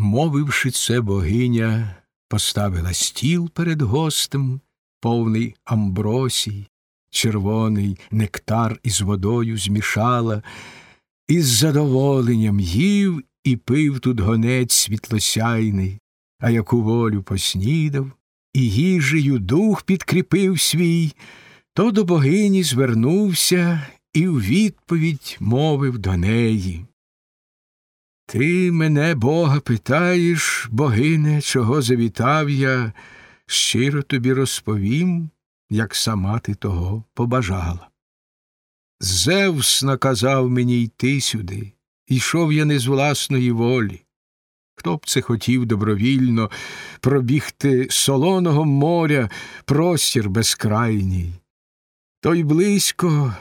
Мовивши це, богиня поставила стіл перед гостем, повний амбросій, червоний нектар із водою змішала, і з задоволенням їв і пив тут гонець світлосяйний, а яку волю поснідав, і їжею дух підкріпив свій, то до богині звернувся і в відповідь мовив до неї. Ти мене бога питаєш, богине, чого завітав я, щиро тобі розповім, як сама ти того побажала. Зевс наказав мені йти сюди, йшов я не з власної волі. Хто б це хотів добровільно пробігти солоного моря простір безкрайній. Той близько,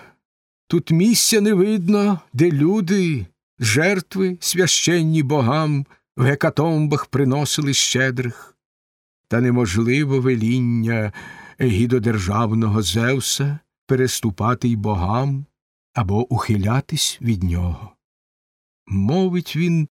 тут місця не видно, де люди, жертви священні богам в гекатомбах приносили щедрих, та неможливо веління гідодержавного Зевса переступати й богам або ухилятись від нього. Мовить він,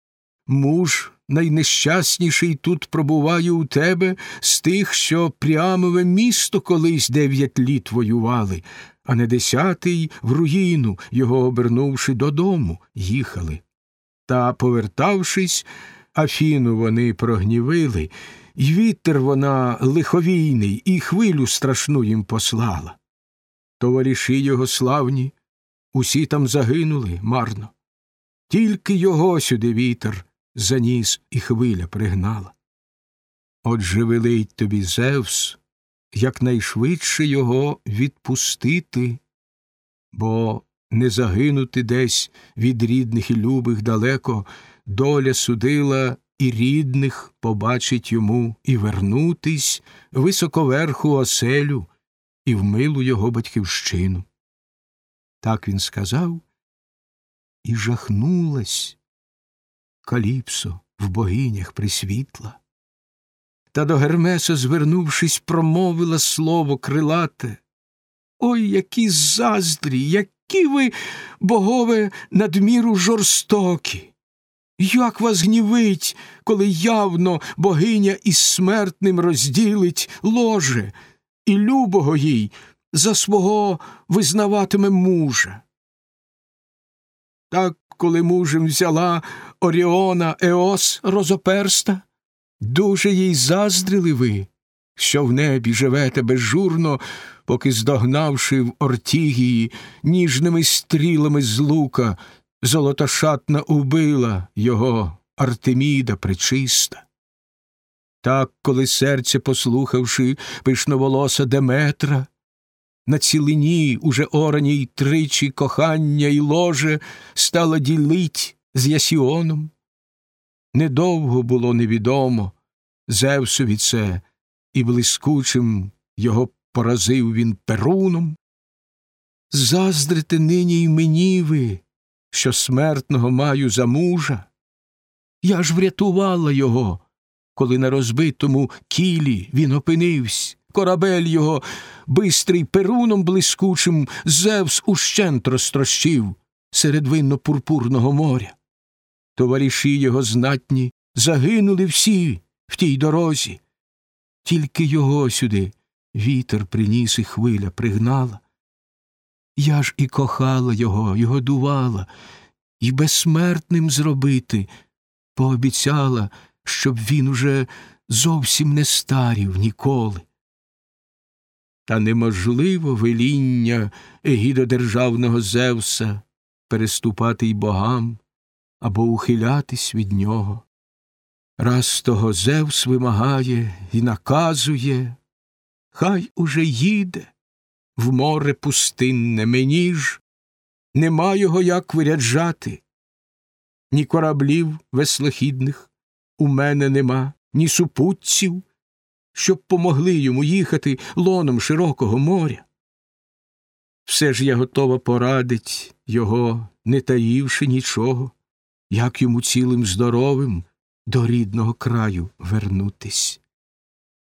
муж найнещасніший тут пробуває у тебе з тих, що прямове місто колись дев'ять літ воювали, а не десятий в руїну, його обернувши додому, їхали. Та, повертавшись, Афіну вони прогнівили, і вітер вона лиховійний, і хвилю страшну їм послала. Товариші його славні, усі там загинули марно. Тільки його сюди вітер заніс і хвиля пригнала. Отже велить тобі Зевс якнайшвидше його відпустити, бо не загинути десь від рідних і любих далеко, доля судила і рідних побачить йому і вернутись високоверху оселю і в милу його батьківщину. Так він сказав і жахнулась Каліпсо в богинях присвітла. Та до Гермеса, звернувшись, промовила слово крилате. Ой, які заздрі, які ви, богове, надміру жорстокі! Як вас гнівить, коли явно богиня із смертним розділить ложе, і любого їй за свого визнаватиме мужа. Так, коли мужем взяла Оріона Еос розоперста, дуже їй заздрили ви, що в небі живете безжурно, поки здогнавши в Ортігії ніжними стрілами з лука, золотошатна убила його Артеміда пречиста. Так, коли серце, послухавши пишноволоса Деметра, на цілині уже ораній тричі кохання й ложе стала ділить з Ясіоном. Недовго було невідомо Зевсові це, і блискучим його поразив він перуном. Заздрите нині й мені ви, що смертного маю за мужа. Я ж врятувала його, коли на розбитому кілі він опинився корабель його, бистрий перуном блискучим, Зевс ущент розтрощив серед винно пурпурного моря. Товариші його знатні загинули всі в тій дорозі. Тільки його сюди вітер приніс і хвиля пригнала. Я ж і кохала його, і годувала, і безсмертним зробити, пообіцяла, щоб він уже зовсім не старів ніколи. Та неможливо веління егідодержавного Зевса переступати й богам або ухилятись від нього. Раз того Зевс вимагає і наказує, хай уже їде в море пустинне мені ж, нема його як виряджати. Ні кораблів веслохідних у мене нема, ні супутців щоб помогли йому їхати лоном широкого моря. Все ж я готова порадить його, не таївши нічого, як йому цілим здоровим до рідного краю вернутись.